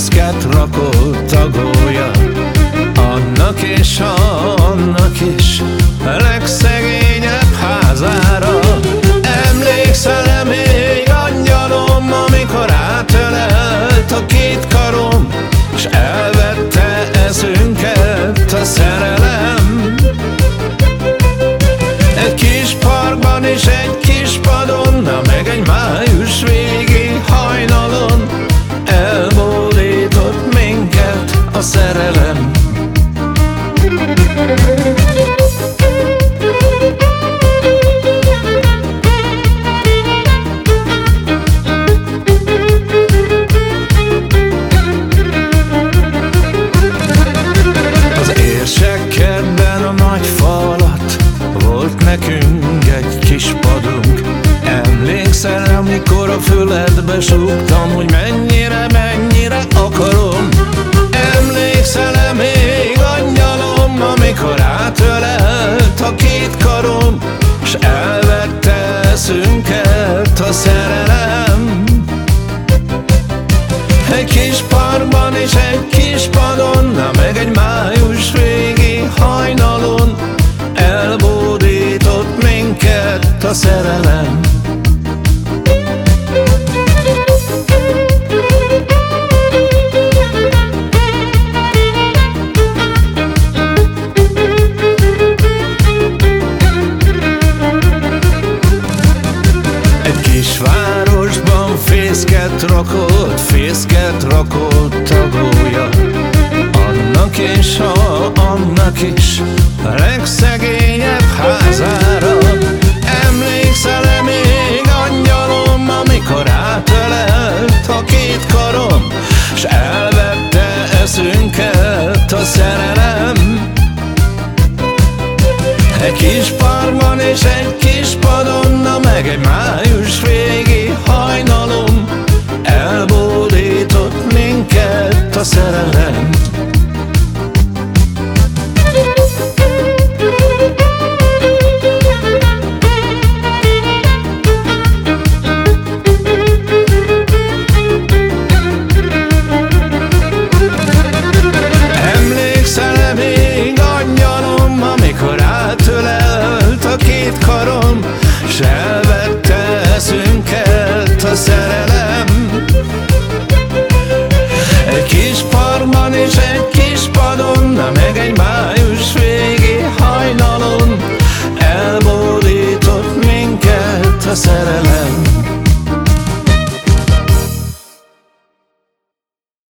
fészket rakott tagolja. Annak és annak is legszegényebb házára. Emlékszel-e még angyalom, amikor átölelt a két karom S elvette eszünket a szerelem? Egy nekünk egy kis padunk. Emlékszel, amikor a füledbe súgtam Hogy mennyire, mennyire akarom? Angyalom Amikor átölelt a két karom S elvette eszünket a szerelem. Egy kis parkban és egy kis padon Na meg egy május végi hajnalon Elbódított minket a szerelem Egy kis városban fészket rakott, fészket rakott tagolja Annak és a, annak is. a Egy kis parkban és egy kis padon, na meg egy május fél szerelem.